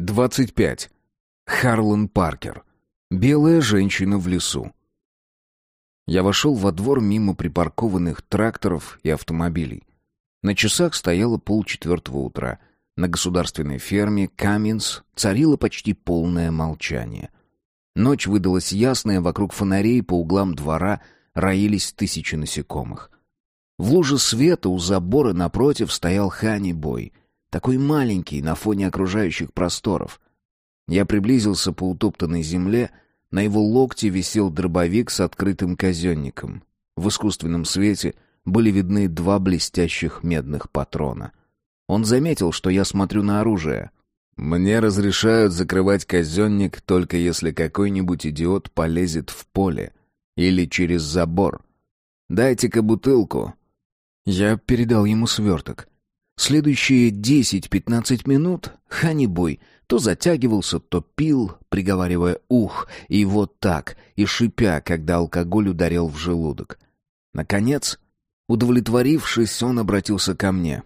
25. Харлан Паркер. Белая женщина в лесу. Я вошел во двор мимо припаркованных тракторов и автомобилей. На часах стояло полчетвертого утра. На государственной ферме Каминс царило почти полное молчание. Ночь выдалась ясная, вокруг фонарей по углам двора роились тысячи насекомых. В луже света у забора напротив стоял Хани Бой, такой маленький на фоне окружающих просторов. Я приблизился по утоптанной земле, на его локте висел дробовик с открытым казенником. В искусственном свете были видны два блестящих медных патрона. Он заметил, что я смотрю на оружие. «Мне разрешают закрывать казенник, только если какой-нибудь идиот полезет в поле или через забор. Дайте-ка бутылку». Я передал ему сверток. Следующие десять-пятнадцать минут Ханибой то затягивался, то пил, приговаривая «ух», и вот так, и шипя, когда алкоголь ударил в желудок. Наконец, удовлетворившись, он обратился ко мне.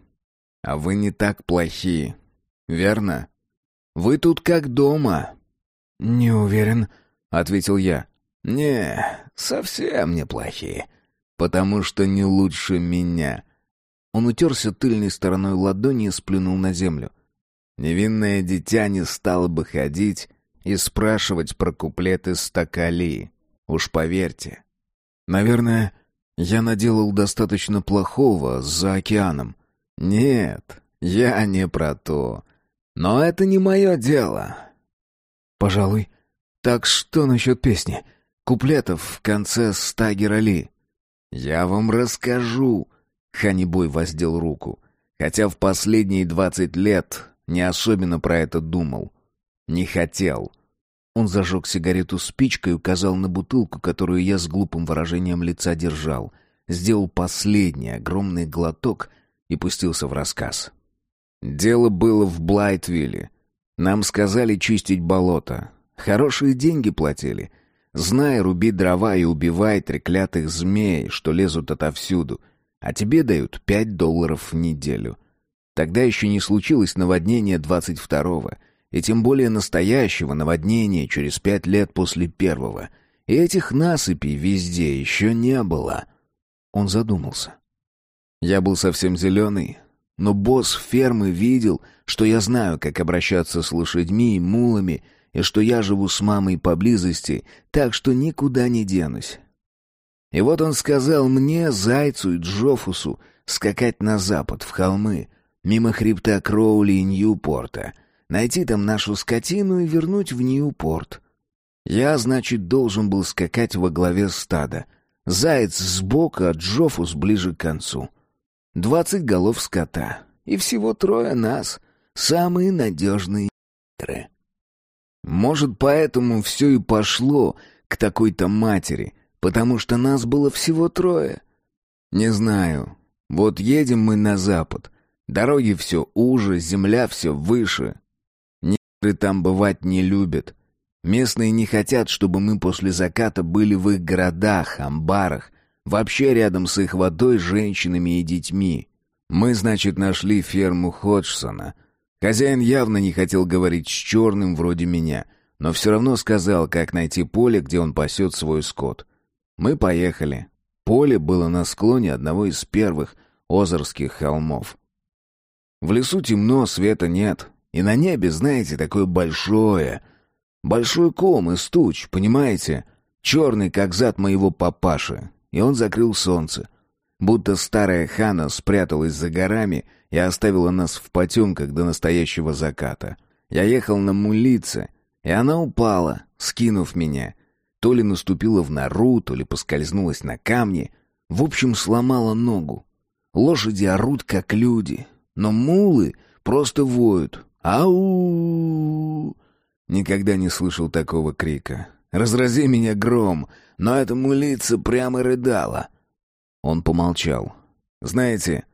«А вы не так плохие, верно? Вы тут как дома». «Не уверен», — ответил я. «Не, совсем не плохие, потому что не лучше меня». Он утерся тыльной стороной ладони и сплюнул на землю. Невинное дитя не стало бы ходить и спрашивать про куплеты стакали. Уж поверьте. Наверное, я наделал достаточно плохого за океаном. Нет, я не про то. Но это не мое дело. Пожалуй. Так что насчет песни? Куплетов в конце стагера ли? Я вам расскажу. Ханибой воздел руку. Хотя в последние двадцать лет не особенно про это думал. Не хотел. Он зажег сигарету спичкой и указал на бутылку, которую я с глупым выражением лица держал. Сделал последний огромный глоток и пустился в рассказ. Дело было в Блайтвилле. Нам сказали чистить болото. Хорошие деньги платили. Знай, руби дрова и убивай треклятых змей, что лезут отовсюду. А тебе дают пять долларов в неделю. Тогда еще не случилось наводнение 22-го, и тем более настоящего наводнения через пять лет после первого. И этих насыпей везде еще не было. Он задумался. Я был совсем зеленый, но босс фермы видел, что я знаю, как обращаться с лошадьми и мулами, и что я живу с мамой поблизости, так что никуда не денусь. И вот он сказал мне, Зайцу и Джофусу, скакать на запад, в холмы, мимо хребта Кроули и Ньюпорта, найти там нашу скотину и вернуть в Ньюпорт. Я, значит, должен был скакать во главе стада. Заяц сбоку, а Джофус ближе к концу. Двадцать голов скота. И всего трое нас. Самые надежные ***ры. Может, поэтому все и пошло к такой-то матери, потому что нас было всего трое. Не знаю. Вот едем мы на запад. Дороги все уже, земля все выше. Негры там бывать не любят. Местные не хотят, чтобы мы после заката были в их городах, амбарах, вообще рядом с их водой, женщинами и детьми. Мы, значит, нашли ферму Ходжсона. Хозяин явно не хотел говорить с черным вроде меня, но все равно сказал, как найти поле, где он пасет свой скот. Мы поехали. Поле было на склоне одного из первых озерских холмов. В лесу темно, света нет. И на небе, знаете, такое большое... Большой ком из туч, понимаете? Черный, как зад моего папаши. И он закрыл солнце. Будто старая хана спряталась за горами и оставила нас в потемках до настоящего заката. Я ехал на мулице, и она упала, скинув меня. То ли наступила в нору, то ли поскользнулась на камне. В общем, сломала ногу. Лошади орут, как люди, но мулы просто воют. Ау! Никогда не слышал такого крика. Разрази меня гром, но эта мулица прямо рыдала. Он помолчал. Знаете,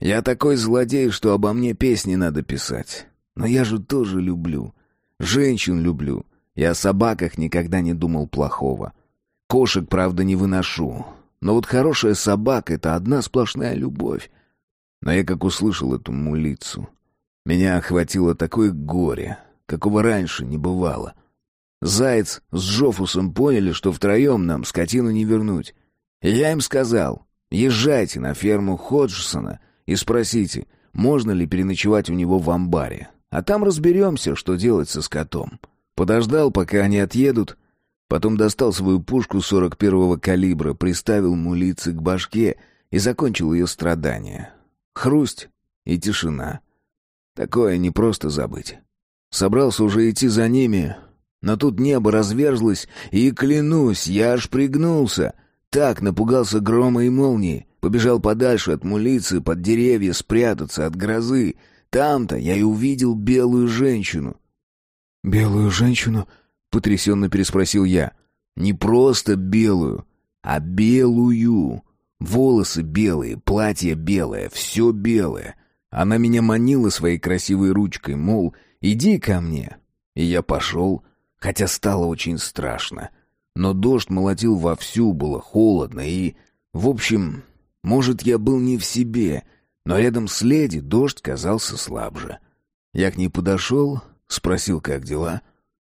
я такой злодей, что обо мне песни надо писать. Но я же тоже люблю. Женщин люблю. Я о собаках никогда не думал плохого. Кошек, правда, не выношу. Но вот хорошая собака — это одна сплошная любовь. Но я как услышал эту мулицу, меня охватило такое горе, какого раньше не бывало. Заяц с Джофусом поняли, что втроем нам скотину не вернуть. И я им сказал, езжайте на ферму Ходжсона и спросите, можно ли переночевать у него в амбаре. А там разберемся, что делать со скотом. Подождал, пока они отъедут, потом достал свою пушку 41-го калибра, приставил мулицы к башке и закончил ее страдания. Хрусть и тишина. Такое не просто забыть. Собрался уже идти за ними, но тут небо разверзлось, и, клянусь, я аж пригнулся. Так напугался грома и молнии. Побежал подальше от мулицы, под деревья, спрятаться от грозы. Там-то я и увидел белую женщину. «Белую женщину?» — потрясенно переспросил я. «Не просто белую, а белую. Волосы белые, платье белое, все белое. Она меня манила своей красивой ручкой, мол, иди ко мне. И я пошел, хотя стало очень страшно. Но дождь молотил вовсю, было холодно и... В общем, может, я был не в себе, но рядом с леди дождь казался слабже. Я к ней подошел, спросил, как дела.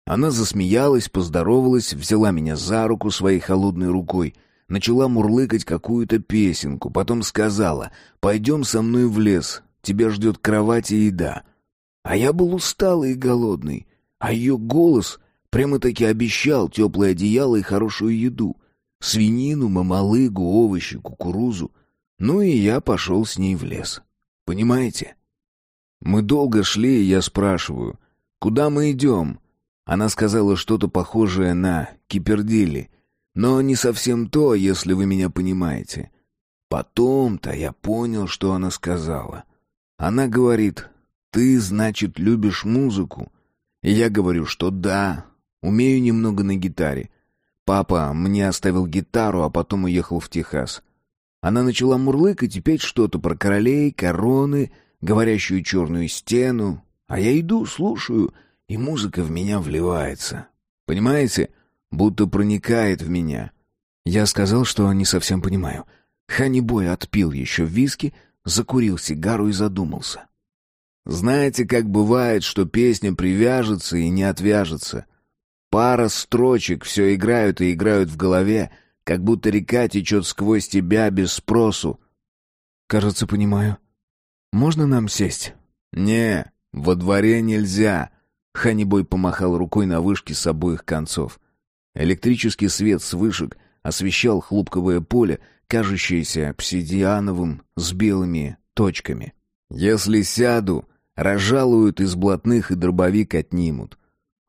Она засмеялась, поздоровалась, взяла меня за руку своей холодной рукой, начала мурлыкать какую-то песенку, потом сказала «Пойдем со мной в лес, тебя ждет кровать и еда». А я был усталый и голодный, а ее голос Прямо-таки обещал теплое одеяло и хорошую еду. Свинину, мамалыгу, овощи, кукурузу. Ну и я пошел с ней в лес. Понимаете? Мы долго шли, и я спрашиваю, куда мы идем? Она сказала что-то похожее на кипердили, но не совсем то, если вы меня понимаете. Потом-то я понял, что она сказала. Она говорит, ты, значит, любишь музыку? И я говорю, что да, Умею немного на гитаре. Папа мне оставил гитару, а потом уехал в Техас. Она начала мурлыкать и петь что-то про королей, короны, говорящую черную стену. А я иду, слушаю, и музыка в меня вливается. Понимаете? Будто проникает в меня. Я сказал, что не совсем понимаю. Ханибой отпил еще виски, закурил сигару и задумался. Знаете, как бывает, что песня привяжется и не отвяжется. Пара строчек все играют и играют в голове, как будто река течет сквозь тебя без спросу. Кажется, понимаю. Можно нам сесть? Не, во дворе нельзя. Ханибой помахал рукой на вышке с обоих концов. Электрический свет с вышек освещал хлопковое поле, кажущееся обсидиановым с белыми точками. Если сяду, разжалуют из блатных и дробовик отнимут.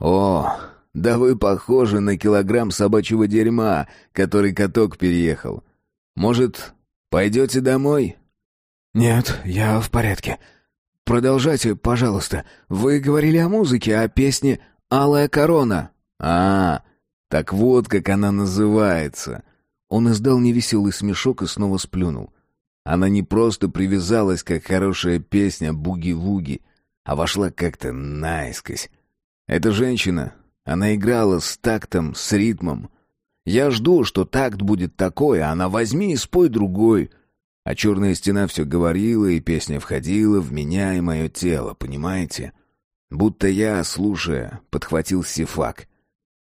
О, да вы похожи на килограмм собачьего дерьма, который каток переехал. Может, пойдете домой?» «Нет, я в порядке. Продолжайте, пожалуйста. Вы говорили о музыке, о песне «Алая корона». «А, так вот как она называется». Он издал невеселый смешок и снова сплюнул. Она не просто привязалась, как хорошая песня «Буги-вуги», а вошла как-то наискось. Эта женщина она играла с тактом, с ритмом. Я жду, что такт будет такой, а она возьми и спой другой. А черная стена все говорила, и песня входила в меня и мое тело, понимаете? Будто я, слушая, подхватил сифак.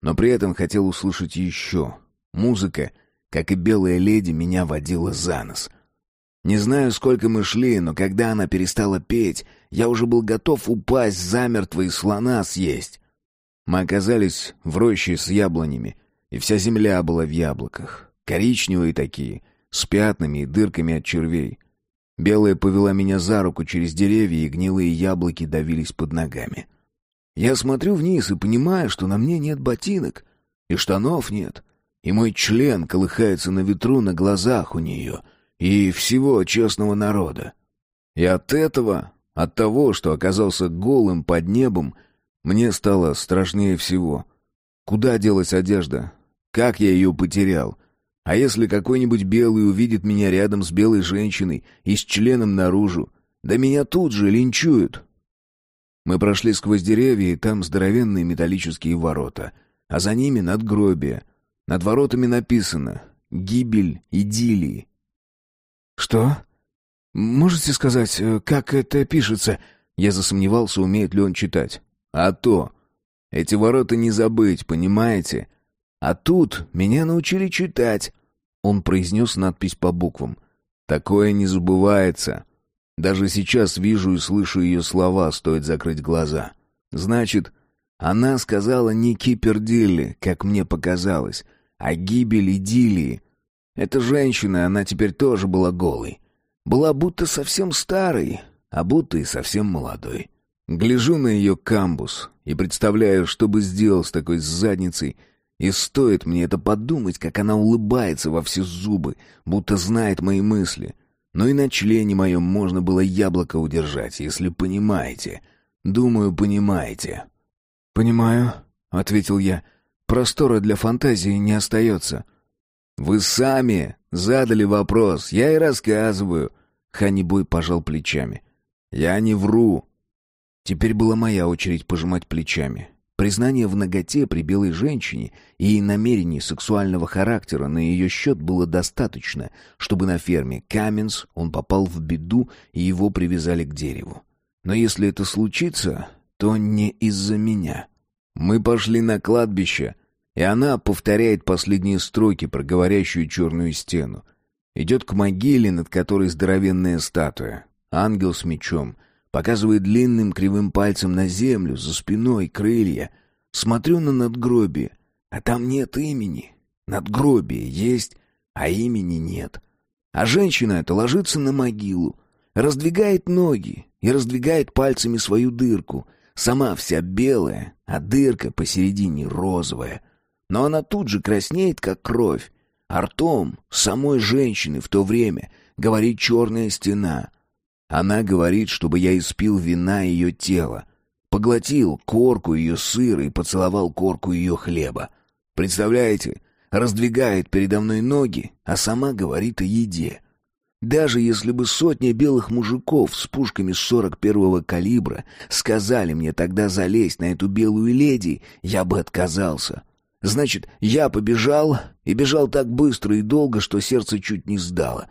Но при этом хотел услышать еще. Музыка, как и белая леди, меня водила за нос. Не знаю, сколько мы шли, но когда она перестала петь, я уже был готов упасть замертво и слона съесть. Мы оказались в роще с яблонями, и вся земля была в яблоках. Коричневые такие, с пятнами и дырками от червей. Белая повела меня за руку через деревья, и гнилые яблоки давились под ногами. Я смотрю вниз и понимаю, что на мне нет ботинок, и штанов нет, и мой член колыхается на ветру на глазах у нее и всего честного народа. И от этого, от того, что оказался голым под небом, мне стало страшнее всего. Куда делась одежда? Как я ее потерял? А если какой-нибудь белый увидит меня рядом с белой женщиной и с членом наружу? Да меня тут же линчуют. Мы прошли сквозь деревья, и там здоровенные металлические ворота, а за ними надгробие. Над воротами написано «Гибель идиллии». «Что? Можете сказать, э, как это пишется?» Я засомневался, умеет ли он читать. А то. Эти ворота не забыть, понимаете? А тут меня научили читать. Он произнес надпись по буквам. Такое не забывается. Даже сейчас вижу и слышу ее слова, стоит закрыть глаза. Значит, она сказала не Кипердилли, как мне показалось, а гибели Дилии. Эта женщина, она теперь тоже была голой. Была будто совсем старой, а будто и совсем молодой. Гляжу на ее камбус и представляю, что бы сделал с такой задницей, и стоит мне это подумать, как она улыбается во все зубы, будто знает мои мысли. Но и на члене моем можно было яблоко удержать, если понимаете. Думаю, понимаете. «Понимаю», — ответил я. «Простора для фантазии не остается». «Вы сами задали вопрос, я и рассказываю». Ханибой пожал плечами. «Я не вру». Теперь была моя очередь пожимать плечами. Признание в наготе при белой женщине и намерений сексуального характера на ее счет было достаточно, чтобы на ферме Каменс он попал в беду и его привязали к дереву. Но если это случится, то не из-за меня. Мы пошли на кладбище, и она повторяет последние строки про говорящую черную стену. Идет к могиле, над которой здоровенная статуя. Ангел с мечом. Показывает длинным кривым пальцем на землю, за спиной крылья. Смотрю на надгробие, а там нет имени. Надгробие есть, а имени нет. А женщина эта ложится на могилу, раздвигает ноги и раздвигает пальцами свою дырку — Сама вся белая, а дырка посередине розовая. Но она тут же краснеет, как кровь. А ртом самой женщины в то время говорит черная стена. Она говорит, чтобы я испил вина ее тела. Поглотил корку ее сыра и поцеловал корку ее хлеба. Представляете, раздвигает передо мной ноги, а сама говорит о еде. Даже если бы сотня белых мужиков с пушками 41-го калибра сказали мне тогда залезть на эту белую леди, я бы отказался. Значит, я побежал, и бежал так быстро и долго, что сердце чуть не сдало.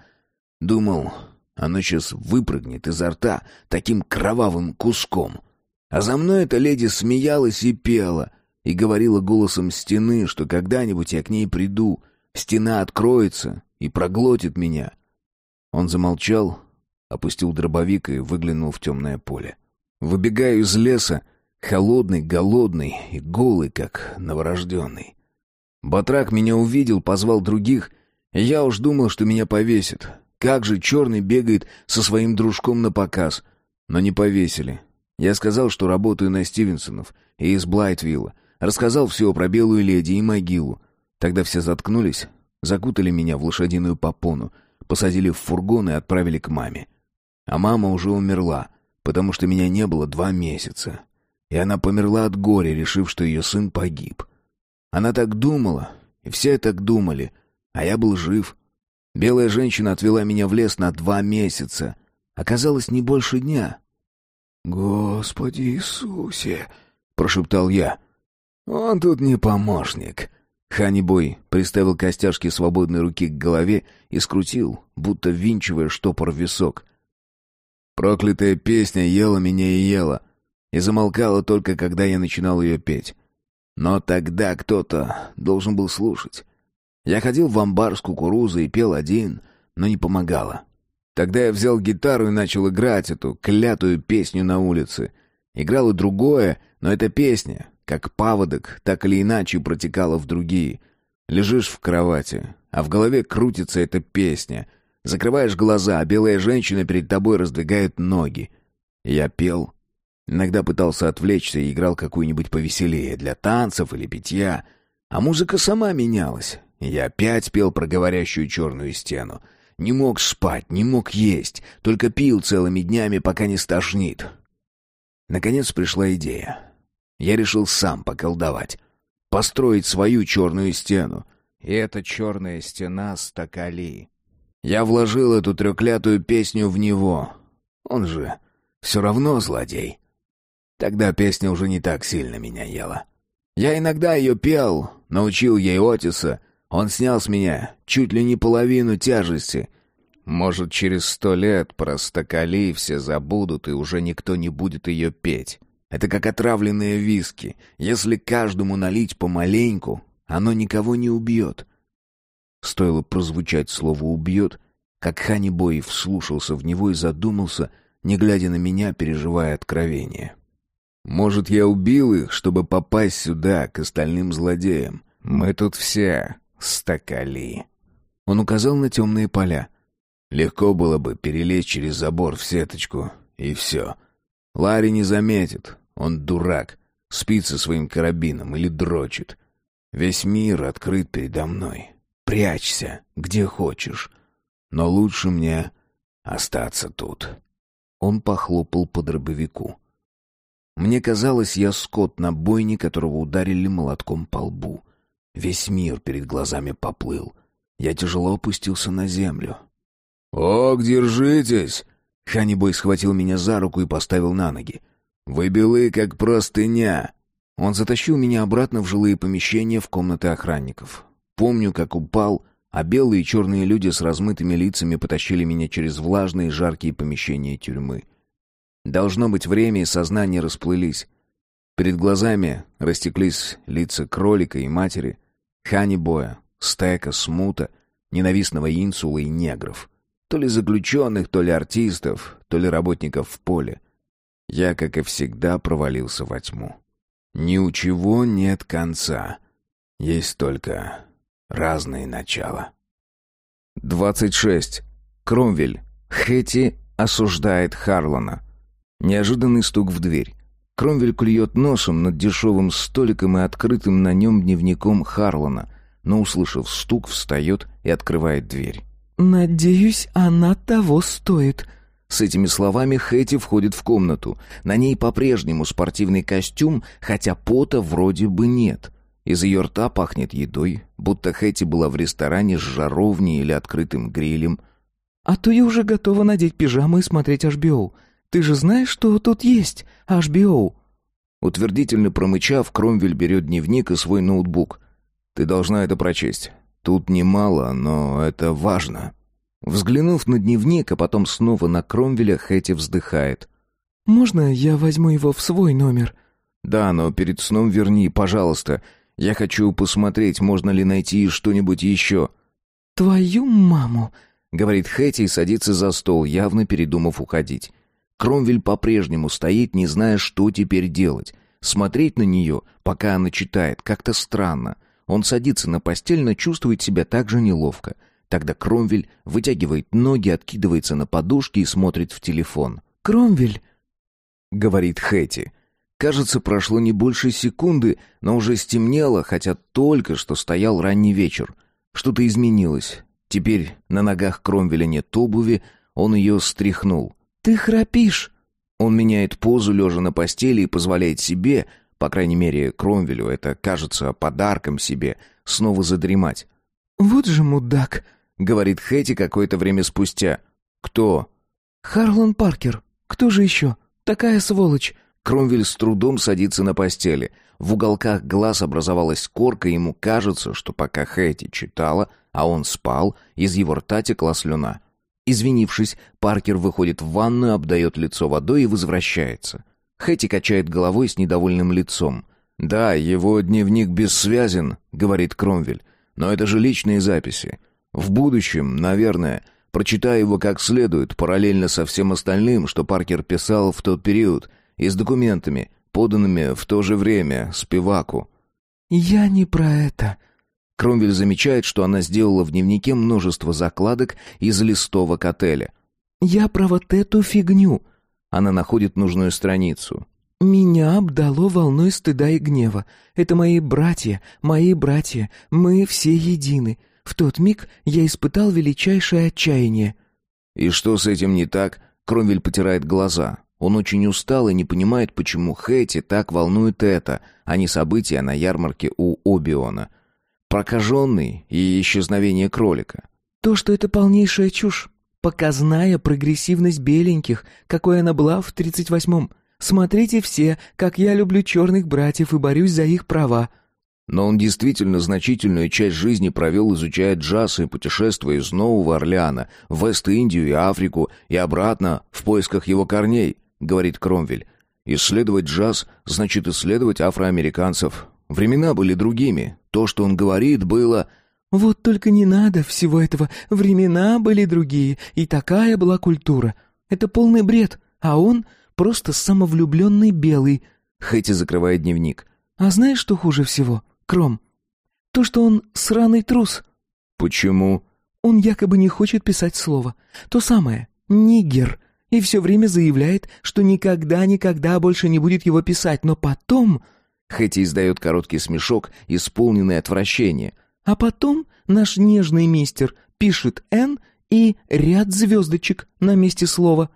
Думал, оно сейчас выпрыгнет изо рта таким кровавым куском. А за мной эта леди смеялась и пела, и говорила голосом стены, что когда-нибудь я к ней приду, стена откроется и проглотит меня — он замолчал, опустил дробовик и выглянул в темное поле. Выбегаю из леса, холодный, голодный и голый, как новорожденный. Батрак меня увидел, позвал других, и я уж думал, что меня повесят. Как же черный бегает со своим дружком на показ. Но не повесили. Я сказал, что работаю на Стивенсонов и из Блайтвилла. Рассказал все про белую леди и могилу. Тогда все заткнулись, закутали меня в лошадиную попону — посадили в фургон и отправили к маме. А мама уже умерла, потому что меня не было два месяца. И она померла от горя, решив, что ее сын погиб. Она так думала, и все так думали, а я был жив. Белая женщина отвела меня в лес на два месяца. Оказалось, не больше дня. «Господи Иисусе!» — прошептал я. «Он тут не помощник. Ханибой приставил костяшки свободной руки к голове и скрутил, будто винчивая штопор в висок. Проклятая песня ела меня и ела, и замолкала только, когда я начинал ее петь. Но тогда кто-то должен был слушать. Я ходил в амбар с кукурузой и пел один, но не помогало. Тогда я взял гитару и начал играть эту клятую песню на улице. Играл и другое, но эта песня, как паводок, так или иначе протекала в другие. Лежишь в кровати, а в голове крутится эта песня. Закрываешь глаза, а белая женщина перед тобой раздвигает ноги. Я пел. Иногда пытался отвлечься и играл какую-нибудь повеселее, для танцев или питья. А музыка сама менялась. Я опять пел про говорящую черную стену. Не мог спать, не мог есть, только пил целыми днями, пока не стошнит. Наконец пришла идея. Я решил сам поколдовать. Построить свою черную стену. И эта черная стена стакали. Я вложил эту треклятую песню в него. Он же все равно злодей. Тогда песня уже не так сильно меня ела. Я иногда ее пел, научил ей Отиса. Он снял с меня чуть ли не половину тяжести. Может, через сто лет про стакали все забудут, и уже никто не будет ее петь. Это как отравленные виски. Если каждому налить помаленьку, оно никого не убьет. Стоило прозвучать слово «убьет», как Ханибой вслушался в него и задумался, не глядя на меня, переживая откровение. «Может, я убил их, чтобы попасть сюда, к остальным злодеям? Мы тут все стакали». Он указал на темные поля. Легко было бы перелезть через забор в сеточку, и все. Ларри не заметит, он дурак, спит со своим карабином или дрочит. Весь мир открыт передо мной. Прячься, где хочешь. Но лучше мне остаться тут. Он похлопал по дробовику. Мне казалось, я скот на бойне, которого ударили молотком по лбу. Весь мир перед глазами поплыл. Я тяжело опустился на землю. «Ок, держитесь!» Ханибой схватил меня за руку и поставил на ноги. «Вы белы, как простыня!» Он затащил меня обратно в жилые помещения в комнаты охранников. Помню, как упал, а белые и черные люди с размытыми лицами потащили меня через влажные жаркие помещения тюрьмы. Должно быть, время и сознание расплылись. Перед глазами растеклись лица кролика и матери, Ханибоя, Стека, Смута, ненавистного инсула и негров. То ли заключенных, то ли артистов, то ли работников в поле. Я, как и всегда, провалился во тьму. Ни у чего нет конца. Есть только разные начала. 26. Кромвель. Хэти осуждает Харлона. Неожиданный стук в дверь. Кромвель клюет носом над дешевым столиком и открытым на нем дневником Харлона, но, услышав стук, встает и открывает дверь. «Надеюсь, она того стоит», с этими словами Хэти входит в комнату. На ней по-прежнему спортивный костюм, хотя пота вроде бы нет. Из ее рта пахнет едой, будто Хэти была в ресторане с жаровней или открытым грилем. «А то я уже готова надеть пижаму и смотреть HBO. Ты же знаешь, что тут есть HBO?» Утвердительно промычав, Кромвель берет дневник и свой ноутбук. «Ты должна это прочесть. Тут немало, но это важно». Взглянув на дневник, а потом снова на Кромвеля, Хэти вздыхает. «Можно я возьму его в свой номер?» «Да, но перед сном верни, пожалуйста. Я хочу посмотреть, можно ли найти что-нибудь еще». «Твою маму!» — говорит Хэти и садится за стол, явно передумав уходить. Кромвель по-прежнему стоит, не зная, что теперь делать. Смотреть на нее, пока она читает, как-то странно. Он садится на постель, но чувствует себя так же неловко — Тогда Кромвель вытягивает ноги, откидывается на подушки и смотрит в телефон. «Кромвель!» — говорит Хэти. Кажется, прошло не больше секунды, но уже стемнело, хотя только что стоял ранний вечер. Что-то изменилось. Теперь на ногах Кромвеля нет обуви, он ее стряхнул. «Ты храпишь!» Он меняет позу, лежа на постели, и позволяет себе, по крайней мере, Кромвелю это кажется подарком себе, снова задремать. «Вот же мудак!» — говорит Хэти какое-то время спустя. «Кто?» «Харлан Паркер. Кто же еще? Такая сволочь!» Кромвель с трудом садится на постели. В уголках глаз образовалась корка, ему кажется, что пока Хэти читала, а он спал, из его рта текла слюна. Извинившись, Паркер выходит в ванную, обдает лицо водой и возвращается. Хэти качает головой с недовольным лицом. «Да, его дневник бессвязен», — говорит Кромвель. «Но это же личные записи. В будущем, наверное, прочитаю его как следует, параллельно со всем остальным, что Паркер писал в тот период, и с документами, поданными в то же время Спиваку. «Я не про это». Кромвель замечает, что она сделала в дневнике множество закладок из листовок отеля. «Я про вот эту фигню». Она находит нужную страницу. «Меня обдало волной стыда и гнева. Это мои братья, мои братья, мы все едины. В тот миг я испытал величайшее отчаяние. И что с этим не так? Кромвель потирает глаза. Он очень устал и не понимает, почему Хэти так волнует это, а не события на ярмарке у Обиона. Прокаженный и исчезновение кролика. То, что это полнейшая чушь. Показная прогрессивность беленьких, какой она была в тридцать восьмом. Смотрите все, как я люблю черных братьев и борюсь за их права. Но он действительно значительную часть жизни провел, изучая джаз и путешествуя из Нового Орлеана в Вест-Индию и Африку и обратно в поисках его корней, говорит Кромвель. Исследовать джаз значит исследовать афроамериканцев. Времена были другими. То, что он говорит, было... «Вот только не надо всего этого. Времена были другие, и такая была культура. Это полный бред, а он просто самовлюбленный белый». Хэти закрывает дневник. «А знаешь, что хуже всего, Кром? То, что он сраный трус». «Почему?» «Он якобы не хочет писать слово. То самое. Нигер. И все время заявляет, что никогда-никогда больше не будет его писать, но потом...» Хэти издает короткий смешок, исполненный отвращения. «А потом наш нежный мистер пишет «Н» и ряд звездочек на месте слова.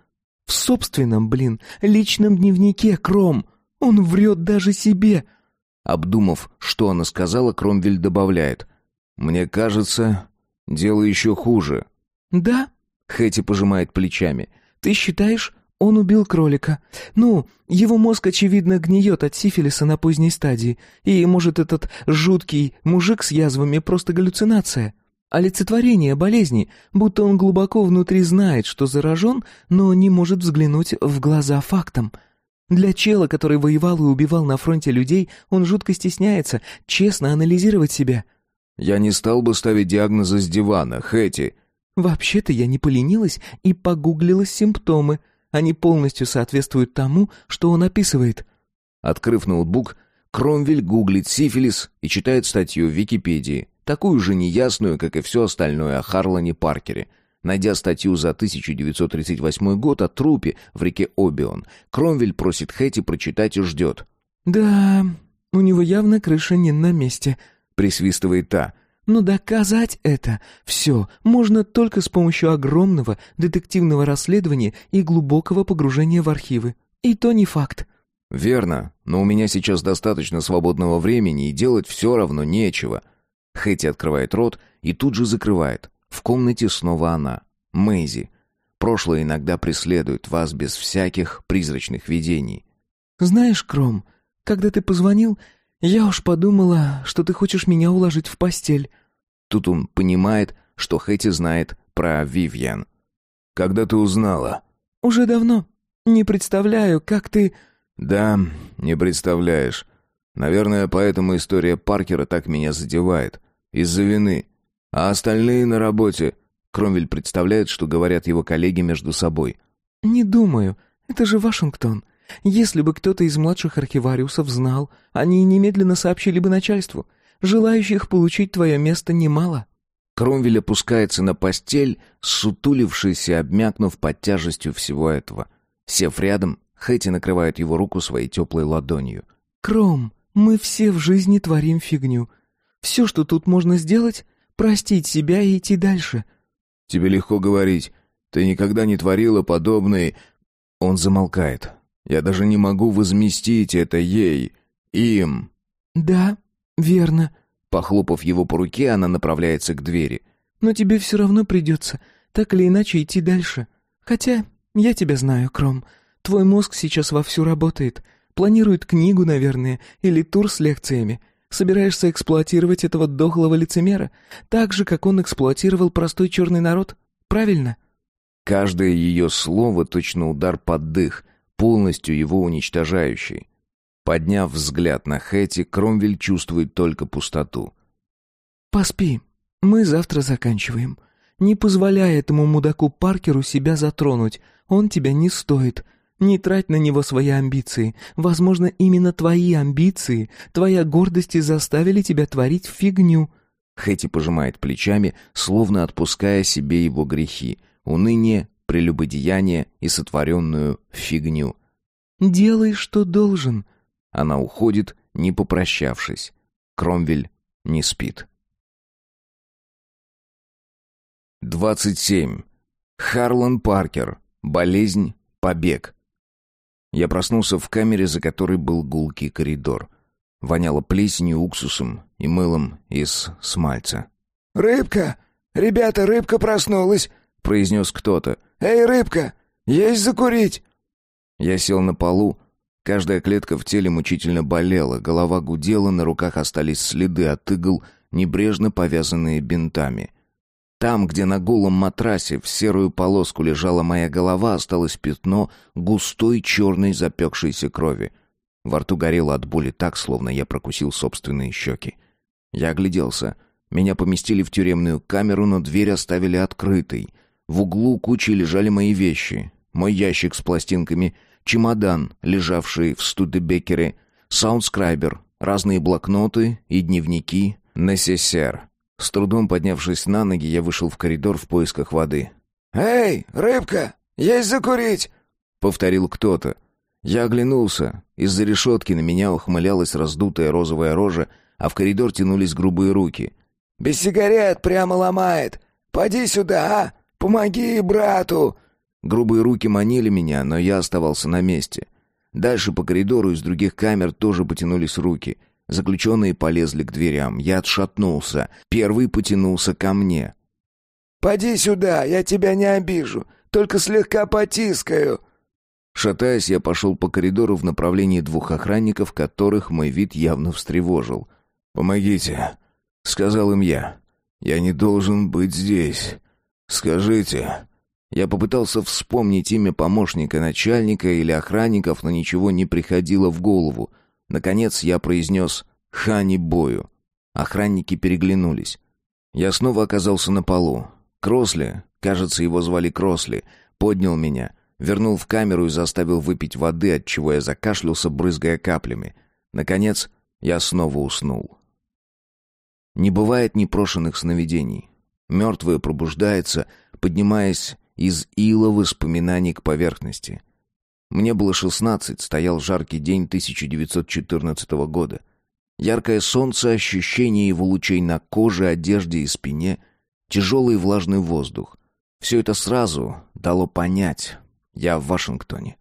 В собственном, блин, личном дневнике Кром. Он врет даже себе». Обдумав, что она сказала, Кромвель добавляет. «Мне кажется, дело еще хуже». «Да?» — Хэти пожимает плечами. «Ты считаешь, он убил кролика? Ну, его мозг, очевидно, гниет от сифилиса на поздней стадии, и, может, этот жуткий мужик с язвами просто галлюцинация?» Олицетворение болезни, будто он глубоко внутри знает, что заражен, но не может взглянуть в глаза фактам. Для чела, который воевал и убивал на фронте людей, он жутко стесняется честно анализировать себя. «Я не стал бы ставить диагнозы с дивана, Хэти». «Вообще-то я не поленилась и погуглила симптомы. Они полностью соответствуют тому, что он описывает». Открыв ноутбук, Кромвель гуглит сифилис и читает статью в Википедии такую же неясную, как и все остальное о Харлане Паркере. Найдя статью за 1938 год о трупе в реке Обион, Кромвель просит Хэти прочитать и ждет. «Да, у него явно крыша не на месте», — присвистывает та. «Но доказать это все можно только с помощью огромного детективного расследования и глубокого погружения в архивы. И то не факт». «Верно, но у меня сейчас достаточно свободного времени, и делать все равно нечего». Хэти открывает рот и тут же закрывает. В комнате снова она. Мэйзи. Прошлое иногда преследует вас без всяких призрачных видений. «Знаешь, Кром, когда ты позвонил, я уж подумала, что ты хочешь меня уложить в постель». Тут он понимает, что Хэти знает про Вивьен. «Когда ты узнала?» «Уже давно. Не представляю, как ты...» «Да, не представляешь. Наверное, поэтому история Паркера так меня задевает. Из-за вины. А остальные на работе. Кромвель представляет, что говорят его коллеги между собой. «Не думаю. Это же Вашингтон. Если бы кто-то из младших архивариусов знал, они немедленно сообщили бы начальству. Желающих получить твое место немало». Кромвель опускается на постель, сутулившись и обмякнув под тяжестью всего этого. Сев рядом, Хэти накрывает его руку своей теплой ладонью. «Кром, мы все в жизни творим фигню. Все, что тут можно сделать, простить себя и идти дальше. Тебе легко говорить. Ты никогда не творила подобные... Он замолкает. Я даже не могу возместить это ей, им. Да, верно. Похлопав его по руке, она направляется к двери. Но тебе все равно придется, так или иначе, идти дальше. Хотя, я тебя знаю, Кром. Твой мозг сейчас вовсю работает. Планирует книгу, наверное, или тур с лекциями. Собираешься эксплуатировать этого дохлого лицемера, так же, как он эксплуатировал простой черный народ? Правильно?» Каждое ее слово точно удар под дых, полностью его уничтожающий. Подняв взгляд на Хэти, Кромвель чувствует только пустоту. «Поспи. Мы завтра заканчиваем. Не позволяй этому мудаку Паркеру себя затронуть. Он тебя не стоит. Не трать на него свои амбиции. Возможно, именно твои амбиции, твоя гордость и заставили тебя творить фигню». Хэти пожимает плечами, словно отпуская себе его грехи, уныние, прелюбодеяние и сотворенную фигню. «Делай, что должен». Она уходит, не попрощавшись. Кромвель не спит. 27. Харлан Паркер. Болезнь. Побег. Я проснулся в камере, за которой был гулкий коридор. Воняло плесенью, уксусом и мылом из смальца. «Рыбка! Ребята, рыбка проснулась!» — произнес кто-то. «Эй, рыбка! Есть закурить!» Я сел на полу. Каждая клетка в теле мучительно болела, голова гудела, на руках остались следы от игл, небрежно повязанные бинтами. Там, где на голом матрасе в серую полоску лежала моя голова, осталось пятно густой черной запекшейся крови. Во рту горело от боли так, словно я прокусил собственные щеки. Я огляделся. Меня поместили в тюремную камеру, но дверь оставили открытой. В углу кучей лежали мои вещи. Мой ящик с пластинками, чемодан, лежавший в Студебекере, саундскрайбер, разные блокноты и дневники, НССР. С трудом поднявшись на ноги, я вышел в коридор в поисках воды. «Эй, рыбка, есть закурить!» — повторил кто-то. Я оглянулся. Из-за решетки на меня ухмылялась раздутая розовая рожа, а в коридор тянулись грубые руки. «Без сигарет прямо ломает! Поди сюда, а! Помоги брату!» Грубые руки манили меня, но я оставался на месте. Дальше по коридору из других камер тоже потянулись руки — Заключенные полезли к дверям. Я отшатнулся. Первый потянулся ко мне. «Поди сюда, я тебя не обижу. Только слегка потискаю». Шатаясь, я пошел по коридору в направлении двух охранников, которых мой вид явно встревожил. «Помогите», — сказал им я. «Я не должен быть здесь. Скажите». Я попытался вспомнить имя помощника начальника или охранников, но ничего не приходило в голову. Наконец я произнес «Хани Бою». Охранники переглянулись. Я снова оказался на полу. Кросли, кажется, его звали Кросли, поднял меня, вернул в камеру и заставил выпить воды, от чего я закашлялся, брызгая каплями. Наконец, я снова уснул. Не бывает непрошенных сновидений. Мертвое пробуждается, поднимаясь из ила воспоминаний к поверхности — мне было шестнадцать, стоял жаркий день 1914 года. Яркое солнце, ощущение его лучей на коже, одежде и спине, тяжелый влажный воздух. Все это сразу дало понять, я в Вашингтоне.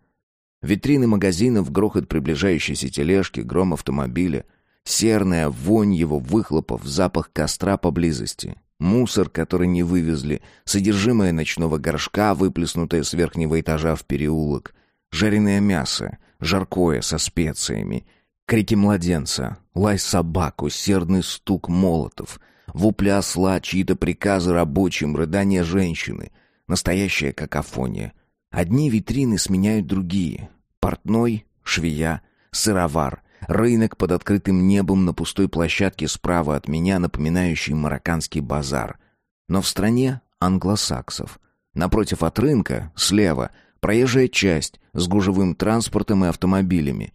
Витрины магазинов, грохот приближающейся тележки, гром автомобиля, серная вонь его выхлопов, запах костра поблизости, мусор, который не вывезли, содержимое ночного горшка, выплеснутое с верхнего этажа в переулок, Жареное мясо, жаркое со специями, крики младенца, лай собак, усердный стук молотов, вопли осла, чьи-то приказы рабочим, рыдания женщины. Настоящая какофония. Одни витрины сменяют другие. Портной, швея, сыровар, рынок под открытым небом на пустой площадке справа от меня, напоминающий марокканский базар. Но в стране англосаксов. Напротив от рынка, слева, Проезжая часть с гужевым транспортом и автомобилями.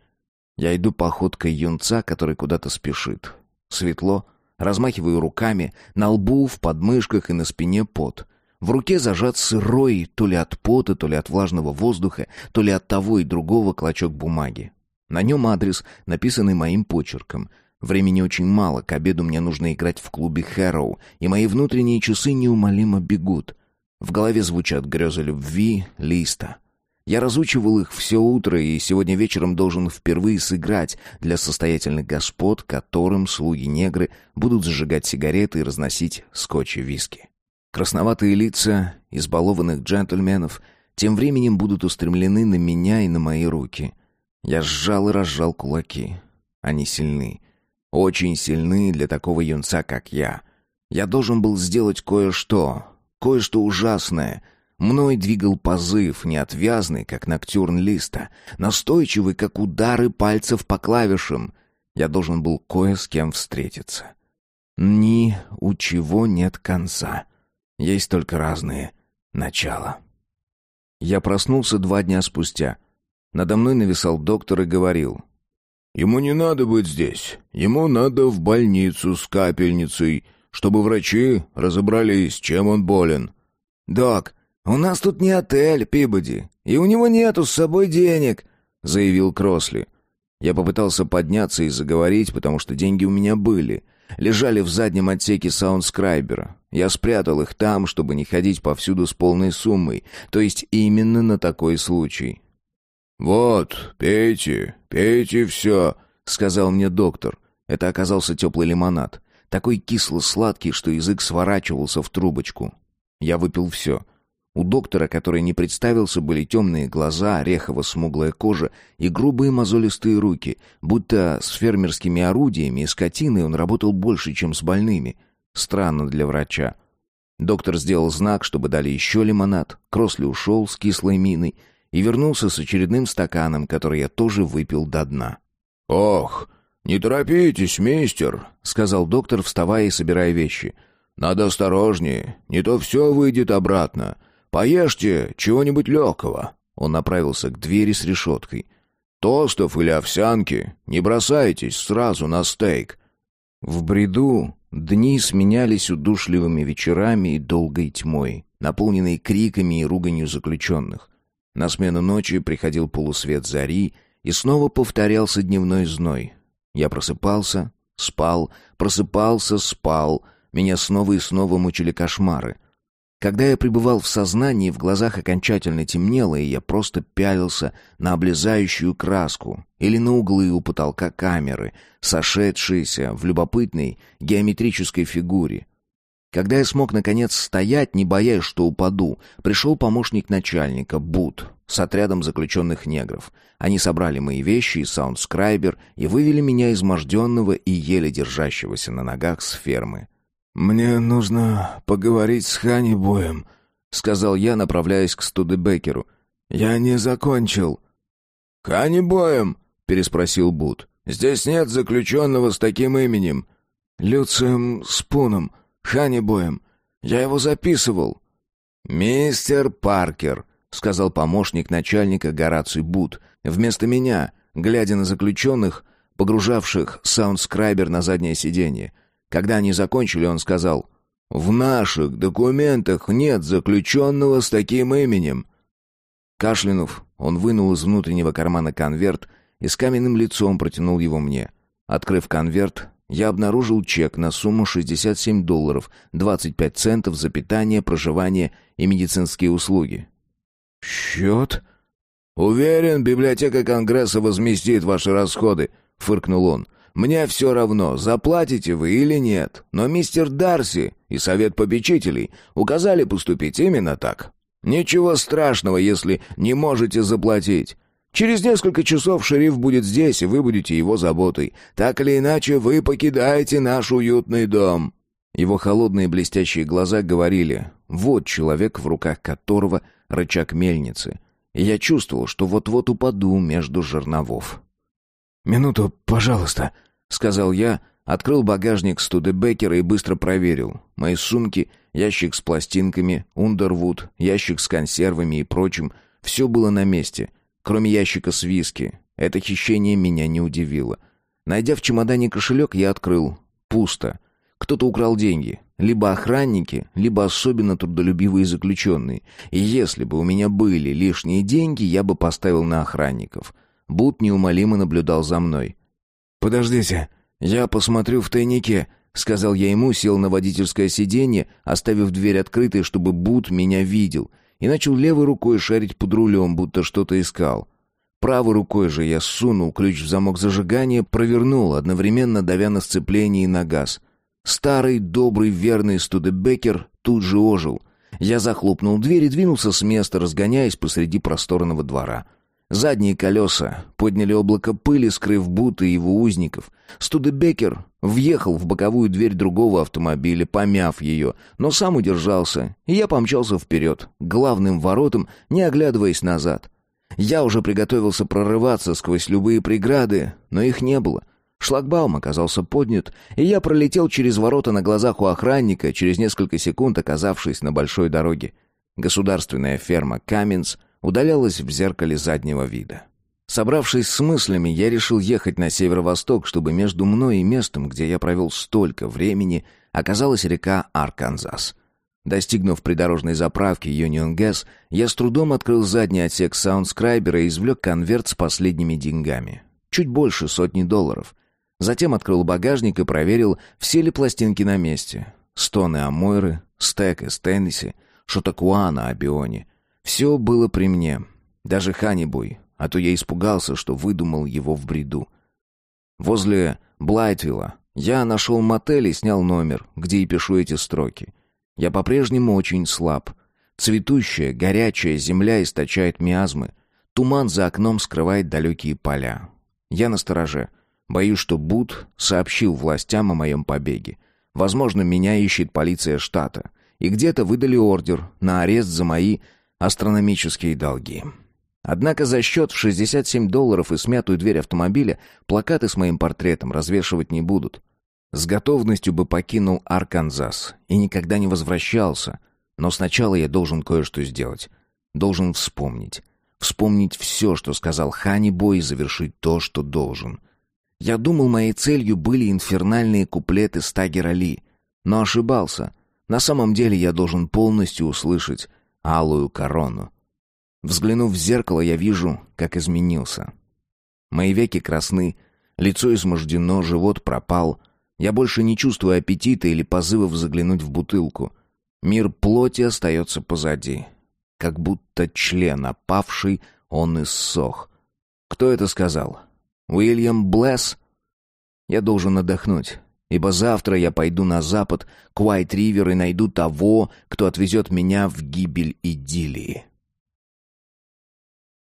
Я иду походкой юнца, который куда-то спешит. Светло, размахиваю руками, на лбу, в подмышках и на спине пот. В руке зажат сырой, то ли от пота, то ли от влажного воздуха, то ли от того и другого клочок бумаги. На нем адрес, написанный моим почерком. Времени очень мало, к обеду мне нужно играть в клубе Хэроу, и мои внутренние часы неумолимо бегут — в голове звучат грезы любви, листа. Я разучивал их все утро и сегодня вечером должен впервые сыграть для состоятельных господ, которым слуги-негры будут зажигать сигареты и разносить скотч и виски. Красноватые лица избалованных джентльменов тем временем будут устремлены на меня и на мои руки. Я сжал и разжал кулаки. Они сильны. Очень сильны для такого юнца, как я. Я должен был сделать кое-что, кое-что ужасное. Мной двигал позыв, неотвязный, как ноктюрн листа, настойчивый, как удары пальцев по клавишам. Я должен был кое с кем встретиться. Ни у чего нет конца. Есть только разные начала. Я проснулся два дня спустя. Надо мной нависал доктор и говорил. «Ему не надо быть здесь. Ему надо в больницу с капельницей чтобы врачи разобрались, чем он болен. «Док, у нас тут не отель, Пибоди, и у него нету с собой денег», — заявил Кросли. Я попытался подняться и заговорить, потому что деньги у меня были. Лежали в заднем отсеке саундскрайбера. Я спрятал их там, чтобы не ходить повсюду с полной суммой, то есть именно на такой случай. «Вот, пейте, пейте все», — сказал мне доктор. Это оказался теплый лимонад такой кисло-сладкий, что язык сворачивался в трубочку. Я выпил все. У доктора, который не представился, были темные глаза, орехово-смуглая кожа и грубые мозолистые руки, будто с фермерскими орудиями и скотиной он работал больше, чем с больными. Странно для врача. Доктор сделал знак, чтобы дали еще лимонад. Кросли ушел с кислой миной и вернулся с очередным стаканом, который я тоже выпил до дна. «Ох, не торопитесь, мистер», — сказал доктор, вставая и собирая вещи. «Надо осторожнее, не то все выйдет обратно. Поешьте чего-нибудь легкого». Он направился к двери с решеткой. «Тостов или овсянки? Не бросайтесь сразу на стейк». В бреду дни сменялись удушливыми вечерами и долгой тьмой, наполненной криками и руганью заключенных. На смену ночи приходил полусвет зари, и снова повторялся дневной зной. Я просыпался, спал, просыпался, спал. Меня снова и снова мучили кошмары. Когда я пребывал в сознании, в глазах окончательно темнело, и я просто пялился на облезающую краску или на углы у потолка камеры, сошедшиеся в любопытной геометрической фигуре. Когда я смог наконец стоять, не боясь, что упаду, пришел помощник начальника, Бут, с отрядом заключенных негров. Они собрали мои вещи и саундскрайбер и вывели меня изможденного и еле держащегося на ногах с фермы. «Мне нужно поговорить с Ханнибоем», — сказал я, направляясь к Студебекеру. «Я не закончил». «Ханнибоем?» — переспросил Бут. «Здесь нет заключенного с таким именем». «Люцием Спуном, Ханнибоем. Я его записывал». «Мистер Паркер», — сказал помощник начальника Гораций Бут, вместо меня, глядя на заключенных, погружавших саундскрайбер на заднее сиденье. Когда они закончили, он сказал, «В наших документах нет заключенного с таким именем». Кашлянув, он вынул из внутреннего кармана конверт и с каменным лицом протянул его мне. Открыв конверт, я обнаружил чек на сумму 67 долларов 25 центов за питание, проживание и медицинские услуги. «Счет?» «Уверен, библиотека Конгресса возместит ваши расходы», — фыркнул он. Мне все равно, заплатите вы или нет, но мистер Дарси и совет попечителей указали поступить именно так. Ничего страшного, если не можете заплатить. Через несколько часов шериф будет здесь, и вы будете его заботой. Так или иначе, вы покидаете наш уютный дом». Его холодные блестящие глаза говорили «Вот человек, в руках которого рычаг мельницы». Я чувствовал, что вот-вот упаду между жерновов. «Минуту, пожалуйста», — сказал я, открыл багажник Студебекера и быстро проверил. Мои сумки, ящик с пластинками, Ундервуд, ящик с консервами и прочим — все было на месте, кроме ящика с виски. Это хищение меня не удивило. Найдя в чемодане кошелек, я открыл. Пусто. Кто-то украл деньги. Либо охранники, либо особенно трудолюбивые заключенные. И если бы у меня были лишние деньги, я бы поставил на охранников. Бут неумолимо наблюдал за мной. «Подождите, я посмотрю в тайнике», — сказал я ему, сел на водительское сиденье, оставив дверь открытой, чтобы Бут меня видел, и начал левой рукой шарить под рулем, будто что-то искал. Правой рукой же я сунул ключ в замок зажигания, провернул, одновременно давя на сцепление и на газ. Старый, добрый, верный Студебекер тут же ожил. Я захлопнул дверь и двинулся с места, разгоняясь посреди просторного двора. Задние колеса подняли облако пыли, скрыв Бут и его узников. Студебекер въехал в боковую дверь другого автомобиля, помяв ее, но сам удержался, и я помчался вперед, главным воротам, не оглядываясь назад. Я уже приготовился прорываться сквозь любые преграды, но их не было. Шлагбаум оказался поднят, и я пролетел через ворота на глазах у охранника, через несколько секунд оказавшись на большой дороге. Государственная ферма «Каменс» удалялась в зеркале заднего вида. Собравшись с мыслями, я решил ехать на северо-восток, чтобы между мной и местом, где я провел столько времени, оказалась река Арканзас. Достигнув придорожной заправки Union Gas, я с трудом открыл задний отсек саундскрайбера и извлек конверт с последними деньгами. Чуть больше сотни долларов. Затем открыл багажник и проверил, все ли пластинки на месте. Стоны Амойры, Стек из Теннесси, Шотакуана Абиони — все было при мне, даже Ханибуй, а то я испугался, что выдумал его в бреду. Возле Блайтвилла я нашел мотель и снял номер, где и пишу эти строки. Я по-прежнему очень слаб. Цветущая, горячая земля источает миазмы. Туман за окном скрывает далекие поля. Я на стороже. Боюсь, что Бут сообщил властям о моем побеге. Возможно, меня ищет полиция штата. и где-то выдали ордер на арест за мои астрономические долги. Однако за счет в 67 долларов и смятую дверь автомобиля плакаты с моим портретом развешивать не будут. С готовностью бы покинул Арканзас и никогда не возвращался, но сначала я должен кое-что сделать. Должен вспомнить. Вспомнить все, что сказал Хани Бой, и завершить то, что должен. Я думал, моей целью были инфернальные куплеты Стагера Ли, но ошибался. На самом деле я должен полностью услышать алую корону. Взглянув в зеркало, я вижу, как изменился. Мои веки красны, лицо измождено, живот пропал. Я больше не чувствую аппетита или позывов заглянуть в бутылку. Мир плоти остается позади. Как будто член опавший, он иссох. Кто это сказал? Уильям Блесс? Я должен отдохнуть, ибо завтра я пойду на запад, к Уайт-Ривер и найду того, кто отвезет меня в гибель идиллии.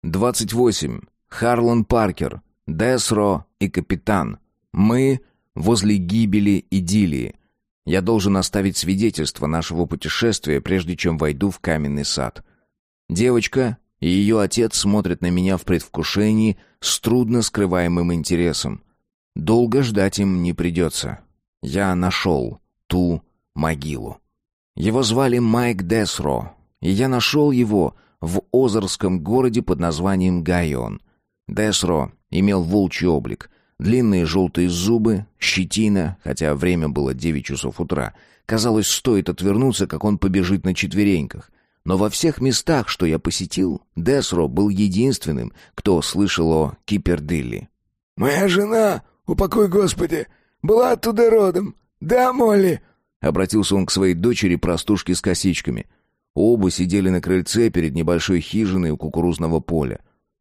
28. Харлан Паркер, Десро и капитан. Мы возле гибели идиллии. Я должен оставить свидетельство нашего путешествия, прежде чем войду в каменный сад. Девочка и ее отец смотрят на меня в предвкушении с трудно скрываемым интересом. Долго ждать им не придется. Я нашел ту могилу. Его звали Майк Десро, и я нашел его в Озерском городе под названием Гайон. Десро имел волчий облик, длинные желтые зубы, щетина, хотя время было девять часов утра. Казалось, стоит отвернуться, как он побежит на четвереньках. Но во всех местах, что я посетил, Десро был единственным, кто слышал о Кипердилле. «Моя жена, упокой Господи, была оттуда родом. Да, Молли?» Обратился он к своей дочери, простушке с косичками. Оба сидели на крыльце перед небольшой хижиной у кукурузного поля.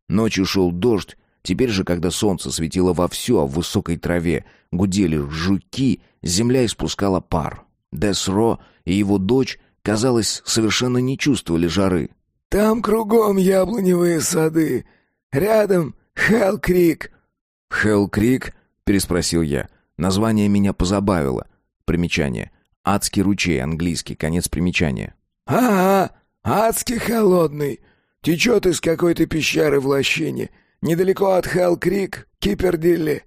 Ночью шел дождь, теперь же, когда солнце светило вовсю, а в высокой траве гудели жуки, земля испускала пар. Десро и его дочь казалось, совершенно не чувствовали жары. «Там кругом яблоневые сады. Рядом Хелл-Крик». «Хелл-Крик?» — переспросил я. Название меня позабавило. Примечание. «Адский ручей», английский, конец примечания. «А, адский холодный. Течет из какой-то пещеры в лощине. Недалеко от Хелл-Крик, Кипердилли».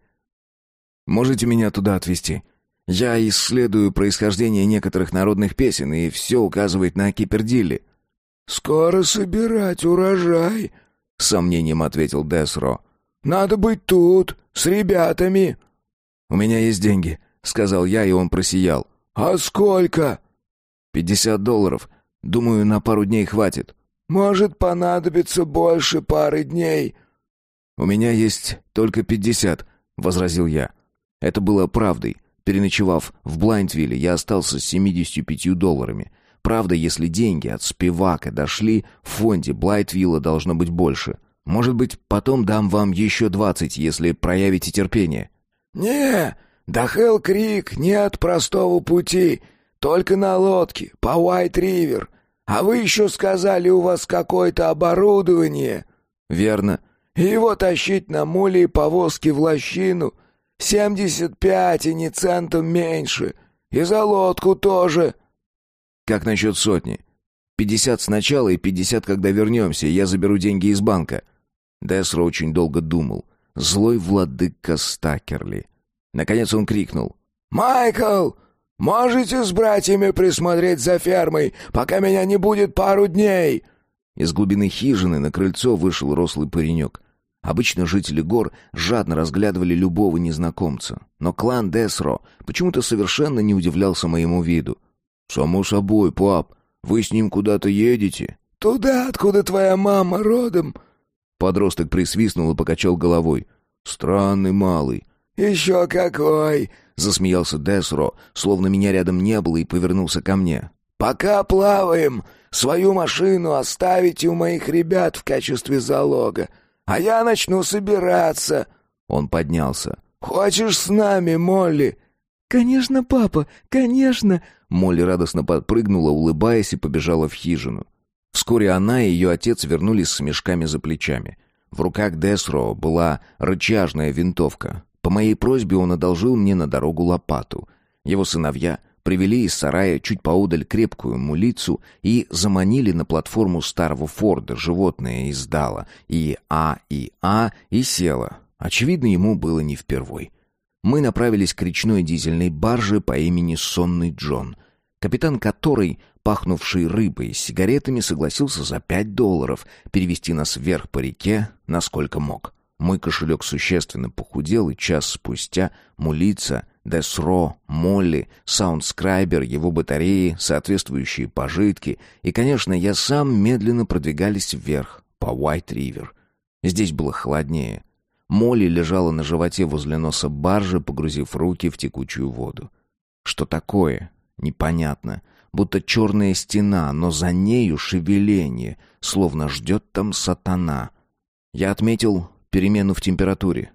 «Можете меня туда отвезти?» Я исследую происхождение некоторых народных песен, и все указывает на Кипердилли». «Скоро собирать урожай», — с сомнением ответил Десро. «Надо быть тут, с ребятами». «У меня есть деньги», — сказал я, и он просиял. «А сколько?» «Пятьдесят долларов. Думаю, на пару дней хватит». «Может, понадобится больше пары дней». «У меня есть только пятьдесят», — возразил я. Это было правдой. Переночевав в Блайндвилле, я остался с 75 долларами. Правда, если деньги от спивака дошли, в фонде Блайтвилла должно быть больше. Может быть, потом дам вам еще 20, если проявите терпение. «Не, до Хелл-Крик нет простого пути, только на лодке, по Уайт-Ривер. А вы еще сказали, у вас какое-то оборудование». «Верно». «Его тащить на муле и повозке в лощину — Семьдесят пять и не центом меньше. И за лодку тоже». «Как насчет сотни? Пятьдесят сначала и пятьдесят, когда вернемся, я заберу деньги из банка». Десро очень долго думал. Злой владыка Стакерли. Наконец он крикнул. «Майкл, можете с братьями присмотреть за фермой, пока меня не будет пару дней?» Из глубины хижины на крыльцо вышел рослый паренек. Обычно жители гор жадно разглядывали любого незнакомца, но клан Десро почему-то совершенно не удивлялся моему виду. «Само собой, пап, вы с ним куда-то едете?» «Туда, откуда твоя мама родом». Подросток присвистнул и покачал головой. «Странный малый». «Еще какой!» — засмеялся Десро, словно меня рядом не было, и повернулся ко мне. «Пока плаваем, свою машину оставите у моих ребят в качестве залога а я начну собираться». Он поднялся. «Хочешь с нами, Молли?» «Конечно, папа, конечно!» Молли радостно подпрыгнула, улыбаясь, и побежала в хижину. Вскоре она и ее отец вернулись с мешками за плечами. В руках Десро была рычажная винтовка. По моей просьбе он одолжил мне на дорогу лопату. Его сыновья привели из сарая чуть поодаль крепкую мулицу и заманили на платформу старого Форда. Животное издало и А, и А, и село. Очевидно, ему было не впервой. Мы направились к речной дизельной барже по имени Сонный Джон, капитан которой, пахнувший рыбой и сигаретами, согласился за пять долларов перевести нас вверх по реке, насколько мог. Мой кошелек существенно похудел, и час спустя мулица, Десро, Молли, Саундскрайбер, его батареи, соответствующие пожитки, и, конечно, я сам медленно продвигались вверх по Уайт-Ривер. Здесь было холоднее. Молли лежала на животе возле носа баржи, погрузив руки в текучую воду. Что такое? Непонятно. Будто черная стена, но за нею шевеление, словно ждет там сатана. Я отметил перемену в температуре.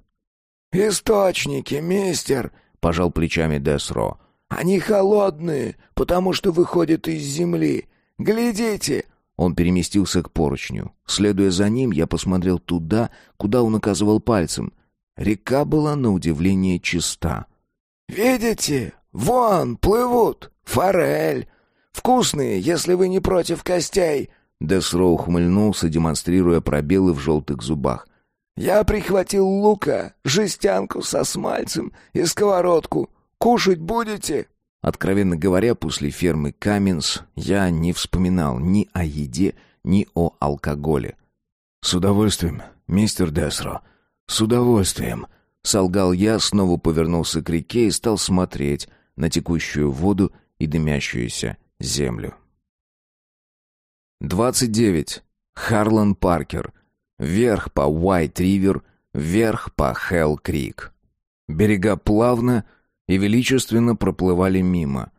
«Источники, мистер!» — пожал плечами Десро. «Они холодные, потому что выходят из земли. Глядите!» Он переместился к поручню. Следуя за ним, я посмотрел туда, куда он указывал пальцем. Река была на удивление чиста. «Видите? Вон, плывут! Форель! Вкусные, если вы не против костей!» Десро ухмыльнулся, демонстрируя пробелы в желтых зубах. Я прихватил лука, жестянку со смальцем и сковородку. Кушать будете?» Откровенно говоря, после фермы Каменс я не вспоминал ни о еде, ни о алкоголе. «С удовольствием, мистер Десро, с удовольствием», — солгал я, снова повернулся к реке и стал смотреть на текущую воду и дымящуюся землю. Двадцать девять. Харлан Паркер. Вверх по Уайт-Ривер, вверх по Хелл-Крик. Берега плавно и величественно проплывали мимо.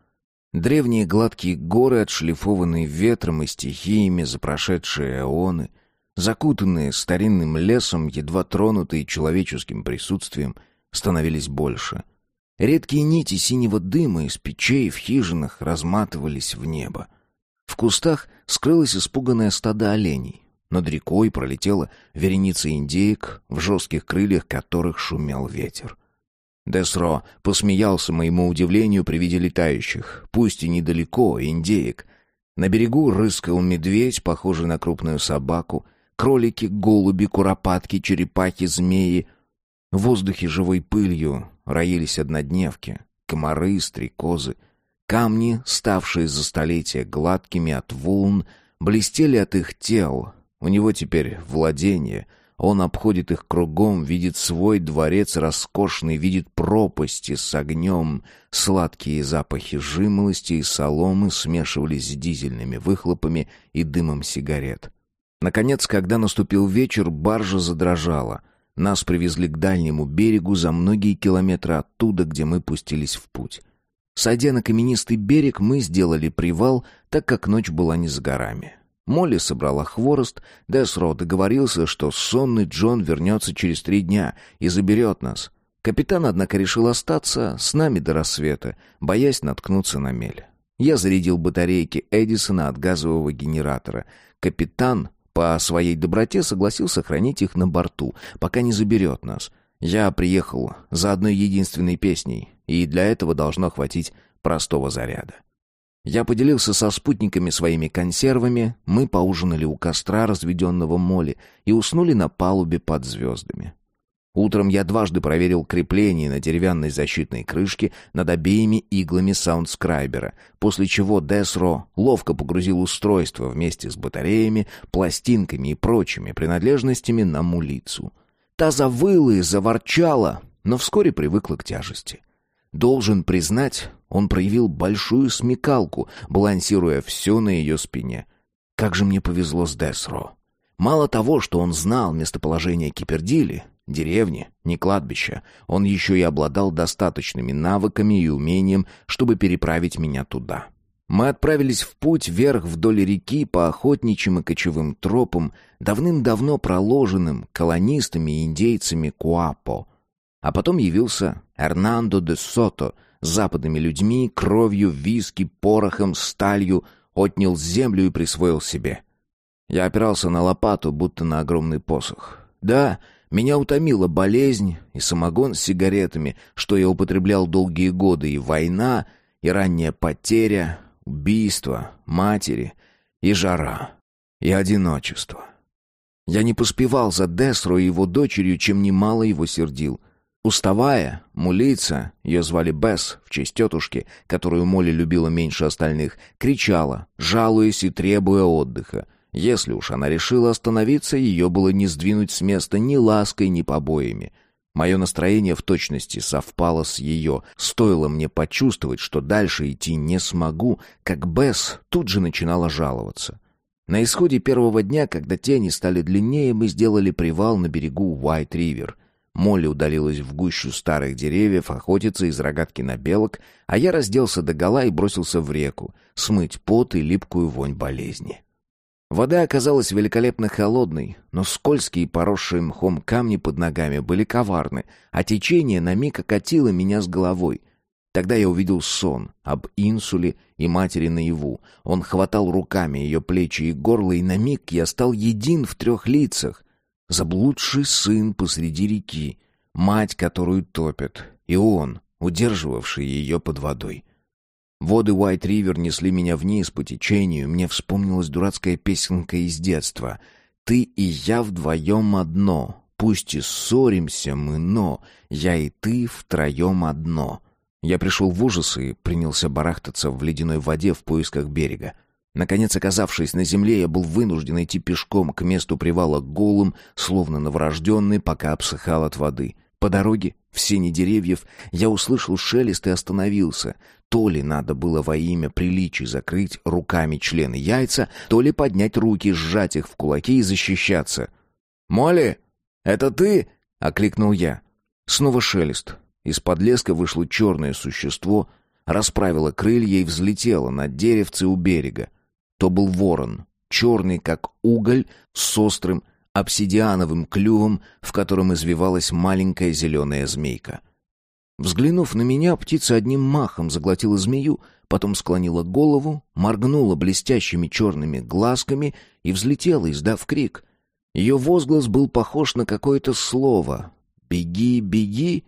Древние гладкие горы, отшлифованные ветром и стихиями за прошедшие эоны, закутанные старинным лесом, едва тронутые человеческим присутствием, становились больше. Редкие нити синего дыма из печей в хижинах разматывались в небо. В кустах скрылось испуганное стадо оленей. Над рекой пролетела вереница индеек, в жестких крыльях которых шумел ветер. Десро посмеялся моему удивлению при виде летающих, пусть и недалеко, индеек. На берегу рыскал медведь, похожий на крупную собаку, кролики, голуби, куропатки, черепахи, змеи. В воздухе живой пылью роились однодневки, комары, стрекозы. Камни, ставшие за столетия гладкими от волн, блестели от их тел, у него теперь владение. Он обходит их кругом, видит свой дворец роскошный, видит пропасти с огнем. Сладкие запахи жимолости и соломы смешивались с дизельными выхлопами и дымом сигарет. Наконец, когда наступил вечер, баржа задрожала. Нас привезли к дальнему берегу за многие километры оттуда, где мы пустились в путь. Сойдя на каменистый берег, мы сделали привал, так как ночь была не за горами. Молли собрала хворост, Десро договорился, что сонный Джон вернется через три дня и заберет нас. Капитан, однако, решил остаться с нами до рассвета, боясь наткнуться на мель. Я зарядил батарейки Эдисона от газового генератора. Капитан по своей доброте согласился хранить их на борту, пока не заберет нас. Я приехал за одной единственной песней, и для этого должно хватить простого заряда. Я поделился со спутниками своими консервами, мы поужинали у костра, разведенного моли, и уснули на палубе под звездами. Утром я дважды проверил крепление на деревянной защитной крышке над обеими иглами саундскрайбера, после чего Десро ловко погрузил устройство вместе с батареями, пластинками и прочими принадлежностями на мулицу. Та завыла и заворчала, но вскоре привыкла к тяжести. Должен признать, он проявил большую смекалку, балансируя все на ее спине. Как же мне повезло с Десро. Мало того, что он знал местоположение Кипердили, деревни, не кладбища, он еще и обладал достаточными навыками и умением, чтобы переправить меня туда. Мы отправились в путь вверх вдоль реки по охотничьим и кочевым тропам, давным-давно проложенным колонистами и индейцами Куапо. А потом явился Эрнандо де Сото с западными людьми, кровью, виски, порохом, сталью, отнял землю и присвоил себе. Я опирался на лопату, будто на огромный посох. Да, меня утомила болезнь и самогон с сигаретами, что я употреблял долгие годы, и война, и ранняя потеря, убийство, матери и жара, и одиночество. Я не поспевал за Десро и его дочерью, чем немало его сердил. Уставая, мулица, ее звали Бесс, в честь тетушки, которую Молли любила меньше остальных, кричала, жалуясь и требуя отдыха. Если уж она решила остановиться, ее было не сдвинуть с места ни лаской, ни побоями. Мое настроение в точности совпало с ее. Стоило мне почувствовать, что дальше идти не смогу, как Бесс тут же начинала жаловаться. На исходе первого дня, когда тени стали длиннее, мы сделали привал на берегу Уайт-Ривер. Молли удалилась в гущу старых деревьев охотиться из рогатки на белок, а я разделся догола и бросился в реку, смыть пот и липкую вонь болезни. Вода оказалась великолепно холодной, но скользкие поросшие мхом камни под ногами были коварны, а течение на миг окатило меня с головой. Тогда я увидел сон об инсуле и матери наяву. Он хватал руками ее плечи и горло, и на миг я стал един в трех лицах — Заблудший сын посреди реки, мать, которую топят, и он, удерживавший ее под водой. Воды Уайт-Ривер несли меня вниз по течению, мне вспомнилась дурацкая песенка из детства. «Ты и я вдвоем одно, пусть и ссоримся мы, но я и ты втроем одно». Я пришел в ужас и принялся барахтаться в ледяной воде в поисках берега. Наконец, оказавшись на земле, я был вынужден идти пешком к месту привала голым, словно новорожденный, пока обсыхал от воды. По дороге, в сене деревьев, я услышал шелест и остановился. То ли надо было во имя приличий закрыть руками члены яйца, то ли поднять руки, сжать их в кулаки и защищаться. «Молли, это ты?» — окликнул я. Снова шелест. Из-под леска вышло черное существо, расправило крылья и взлетело над деревце у берега. То был ворон, черный как уголь, с острым обсидиановым клювом, в котором извивалась маленькая зеленая змейка. Взглянув на меня, птица одним махом заглотила змею, потом склонила голову, моргнула блестящими черными глазками и взлетела, издав крик. Ее возглас был похож на какое-то слово. «Беги, беги!»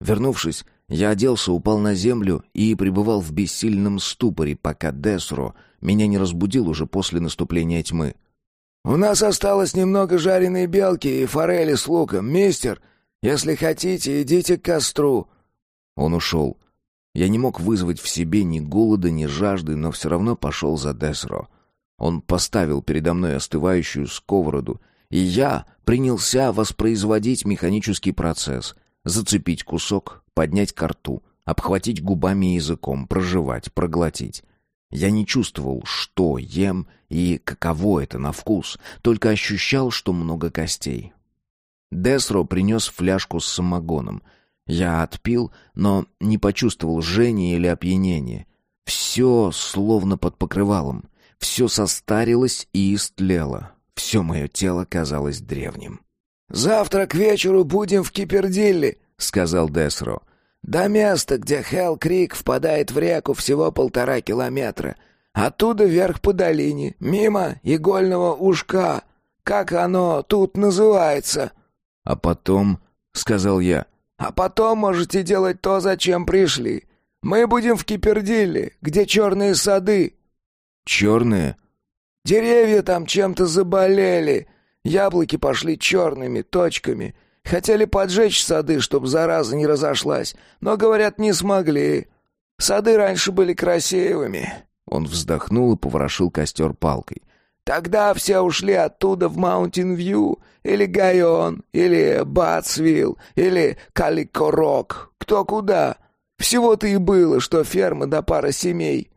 Вернувшись, я оделся, упал на землю и пребывал в бессильном ступоре, пока Десро меня не разбудил уже после наступления тьмы. «У нас осталось немного жареной белки и форели с луком. Мистер, если хотите, идите к костру». Он ушел. Я не мог вызвать в себе ни голода, ни жажды, но все равно пошел за Десро. Он поставил передо мной остывающую сковороду, и я принялся воспроизводить механический процесс — зацепить кусок, поднять ко рту, обхватить губами и языком, прожевать, проглотить. Я не чувствовал, что ем и каково это на вкус, только ощущал, что много костей. Десро принес фляжку с самогоном. Я отпил, но не почувствовал жжения или опьянения. Все словно под покрывалом. Все состарилось и истлело. Все мое тело казалось древним. «Завтра к вечеру будем в Кипердилле», — сказал Десро. «До места, где Хелл-Крик впадает в реку, всего полтора километра. Оттуда вверх по долине, мимо игольного ушка. Как оно тут называется?» «А потом...» — сказал я. «А потом можете делать то, зачем пришли. Мы будем в Кипердилле, где черные сады». «Черные?» «Деревья там чем-то заболели. Яблоки пошли черными точками. Хотели поджечь сады, чтобы зараза не разошлась, но, говорят, не смогли. Сады раньше были красивыми». Он вздохнул и поворошил костер палкой. «Тогда все ушли оттуда в Маунтин-Вью, или Гайон, или Батсвилл, или Каликорок, кто куда. Всего-то и было, что ферма до да пара семей».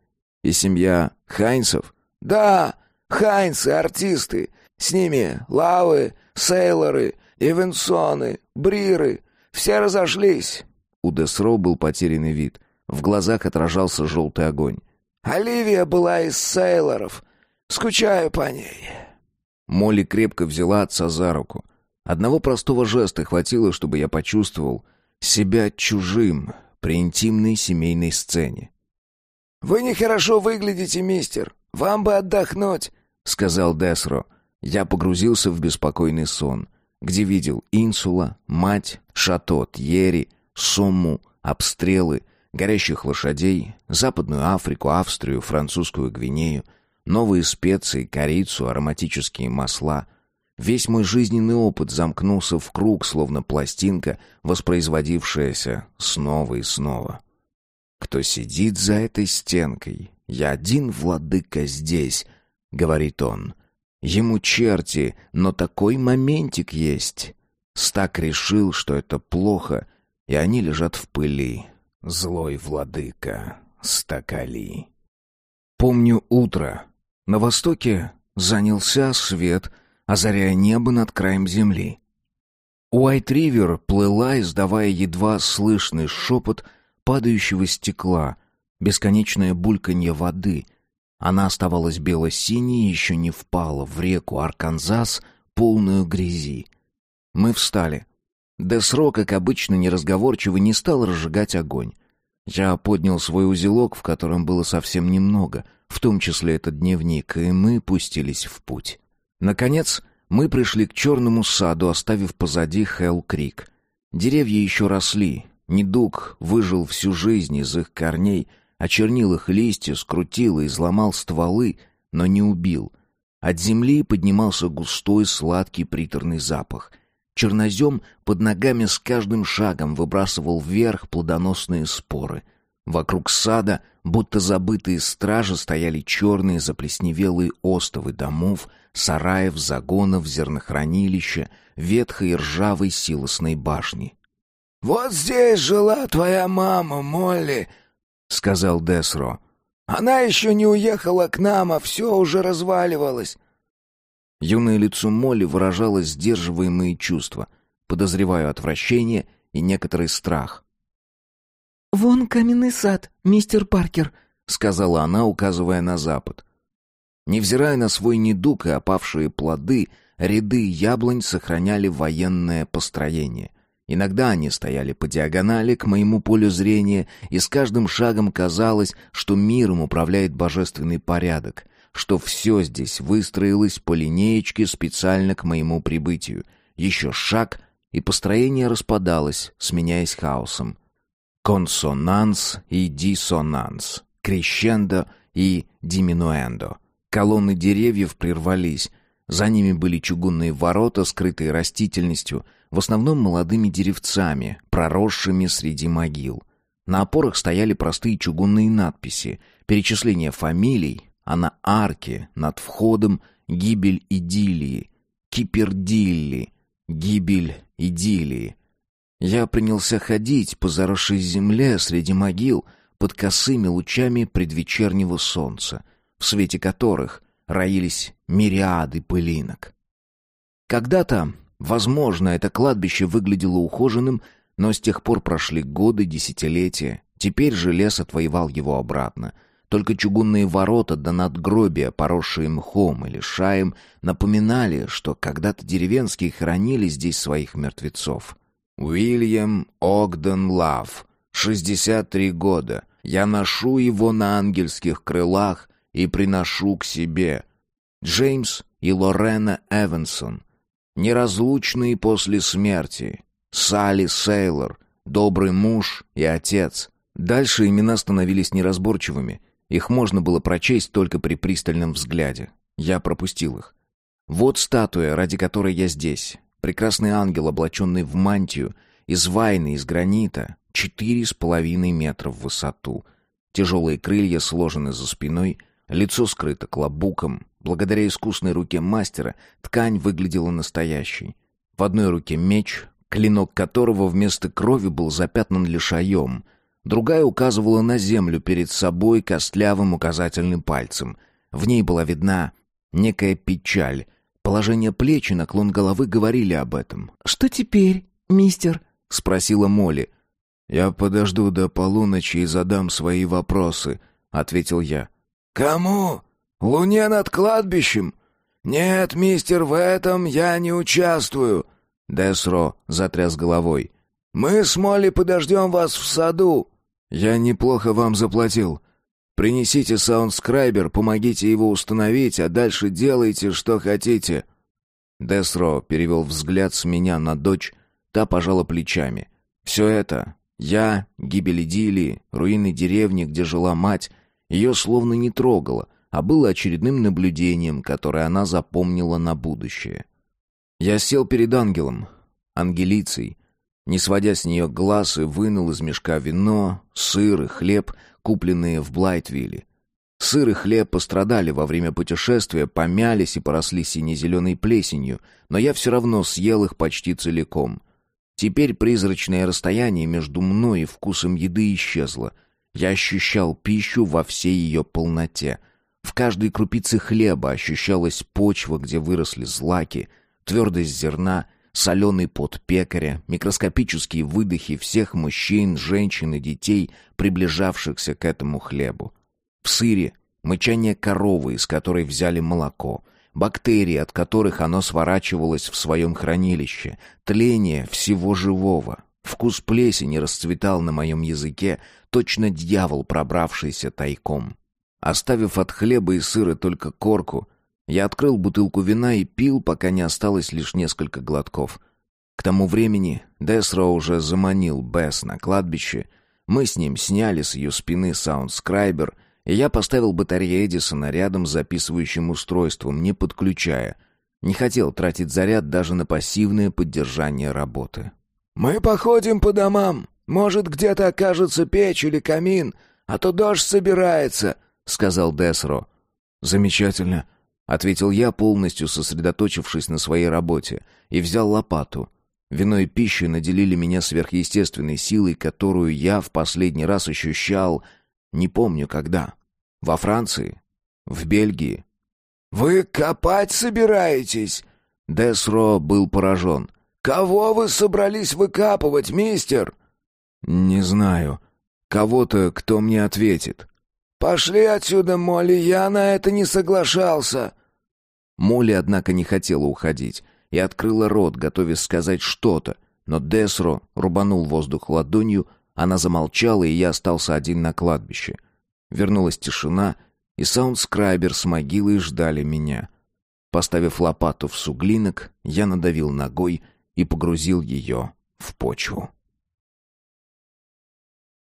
«И семья Хайнсов?» «Да, Хайнсы, артисты. С ними Лавы, Сейлоры, Ивенсоны, Бриры. Все разошлись». У Десро был потерянный вид. В глазах отражался желтый огонь. «Оливия была из Сейлоров. Скучаю по ней». Молли крепко взяла отца за руку. Одного простого жеста хватило, чтобы я почувствовал себя чужим при интимной семейной сцене. «Вы нехорошо выглядите, мистер. Вам бы отдохнуть», — сказал Десро. Я погрузился в беспокойный сон, где видел инсула, мать, шато Тьери, сумму, обстрелы, горящих лошадей, Западную Африку, Австрию, Французскую Гвинею, новые специи, корицу, ароматические масла. Весь мой жизненный опыт замкнулся в круг, словно пластинка, воспроизводившаяся снова и снова. «Кто сидит за этой стенкой? Я один владыка здесь», — говорит он. «Ему черти, но такой моментик есть». Стак решил, что это плохо, и они лежат в пыли. Злой владыка, стакали. Помню утро. На востоке занялся свет, озаряя небо над краем земли. Уайт-Ривер плыла, издавая едва слышный шепот падающего стекла, бесконечное бульканье воды. Она оставалась бело-синей еще не впала в реку Арканзас, полную грязи. Мы встали. Десро, как обычно неразговорчивый, не стал разжигать огонь. Я поднял свой узелок, в котором было совсем немного, в том числе этот дневник, и мы пустились в путь. Наконец, мы пришли к черному саду, оставив позади Хелл-Крик. Деревья еще росли. Недуг выжил всю жизнь из их корней, очернил их листья, скрутил и изломал стволы, но не убил. От земли поднимался густой, сладкий, приторный запах. Чернозем под ногами с каждым шагом выбрасывал вверх плодоносные споры. Вокруг сада, будто забытые стражи, стояли черные заплесневелые остовы домов, сараев, загонов, зернохранилища, ветхой ржавой силосной башни. «Вот здесь жила твоя мама, Молли», — сказал Десро. «Она еще не уехала к нам, а все уже разваливалось. Юное лицо Молли выражало сдерживаемые чувства, подозреваю отвращение и некоторый страх. «Вон каменный сад, мистер Паркер», — сказала она, указывая на запад. Невзирая на свой недуг и опавшие плоды, ряды яблонь сохраняли военное построение. Иногда они стояли по диагонали к моему полю зрения, и с каждым шагом казалось, что миром управляет божественный порядок — что все здесь выстроилось по линеечке специально к моему прибытию. Еще шаг, и построение распадалось, сменяясь хаосом. Консонанс и диссонанс, крещендо и диминуэндо. Колонны деревьев прервались, за ними были чугунные ворота, скрытые растительностью, в основном молодыми деревцами, проросшими среди могил. На опорах стояли простые чугунные надписи, перечисление фамилий, а на арке над входом гибель идиллии, кипердилли, гибель идиллии. Я принялся ходить по заросшей земле среди могил под косыми лучами предвечернего солнца, в свете которых роились мириады пылинок. Когда-то, возможно, это кладбище выглядело ухоженным, но с тех пор прошли годы, десятилетия. Теперь же лес отвоевал его обратно — только чугунные ворота да надгробия, поросшие мхом или шаем, напоминали, что когда-то деревенские хоронили здесь своих мертвецов. Уильям Огден Лав, 63 года. Я ношу его на ангельских крылах и приношу к себе. Джеймс и Лорена Эвансон, неразлучные после смерти. Салли Сейлор, добрый муж и отец. Дальше имена становились неразборчивыми, их можно было прочесть только при пристальном взгляде. Я пропустил их. Вот статуя, ради которой я здесь. Прекрасный ангел, облаченный в мантию, из вайны, из гранита, четыре с половиной метра в высоту. Тяжелые крылья сложены за спиной, лицо скрыто клобуком. Благодаря искусной руке мастера ткань выглядела настоящей. В одной руке меч, клинок которого вместо крови был запятнан лишаем — Другая указывала на землю перед собой костлявым указательным пальцем. В ней была видна некая печаль. Положение плеч и наклон головы говорили об этом. «Что теперь, мистер?» — спросила Молли. «Я подожду до полуночи и задам свои вопросы», — ответил я. «Кому? Луне над кладбищем? Нет, мистер, в этом я не участвую». Десро затряс головой. «Мы с Молли подождем вас в саду». «Я неплохо вам заплатил. Принесите саундскрайбер, помогите его установить, а дальше делайте, что хотите». Десро перевел взгляд с меня на дочь, та пожала плечами. «Все это Я, гибель Идилии, руины деревни, где жила мать, ее словно не трогало, а было очередным наблюдением, которое она запомнила на будущее. Я сел перед ангелом, ангелицей, не сводя с нее глаз и вынул из мешка вино, сыр и хлеб, купленные в Блайтвилле. Сыр и хлеб пострадали во время путешествия, помялись и поросли сине-зеленой плесенью, но я все равно съел их почти целиком. Теперь призрачное расстояние между мной и вкусом еды исчезло. Я ощущал пищу во всей ее полноте. В каждой крупице хлеба ощущалась почва, где выросли злаки, твердость зерна, соленый пот пекаря, микроскопические выдохи всех мужчин, женщин и детей, приближавшихся к этому хлебу. В сыре мычание коровы, из которой взяли молоко, бактерии, от которых оно сворачивалось в своем хранилище, тление всего живого. Вкус плесени расцветал на моем языке, точно дьявол, пробравшийся тайком. Оставив от хлеба и сыра только корку, я открыл бутылку вина и пил, пока не осталось лишь несколько глотков. К тому времени Десро уже заманил Бесс на кладбище. Мы с ним сняли с ее спины саундскрайбер — и я поставил батарею Эдисона рядом с записывающим устройством, не подключая. Не хотел тратить заряд даже на пассивное поддержание работы. «Мы походим по домам. Может, где-то окажется печь или камин, а то дождь собирается», — сказал Десро. «Замечательно», — ответил я, полностью сосредоточившись на своей работе, и взял лопату. Вино и пища наделили меня сверхъестественной силой, которую я в последний раз ощущал, не помню когда. Во Франции? В Бельгии? «Вы копать собираетесь?» Десро был поражен. «Кого вы собрались выкапывать, мистер?» «Не знаю. Кого-то, кто мне ответит». «Пошли отсюда, Молли, я на это не соглашался». Молли, однако, не хотела уходить и открыла рот, готовясь сказать что-то, но Десро рубанул воздух ладонью, она замолчала, и я остался один на кладбище. Вернулась тишина, и саундскрайбер с могилой ждали меня. Поставив лопату в суглинок, я надавил ногой и погрузил ее в почву.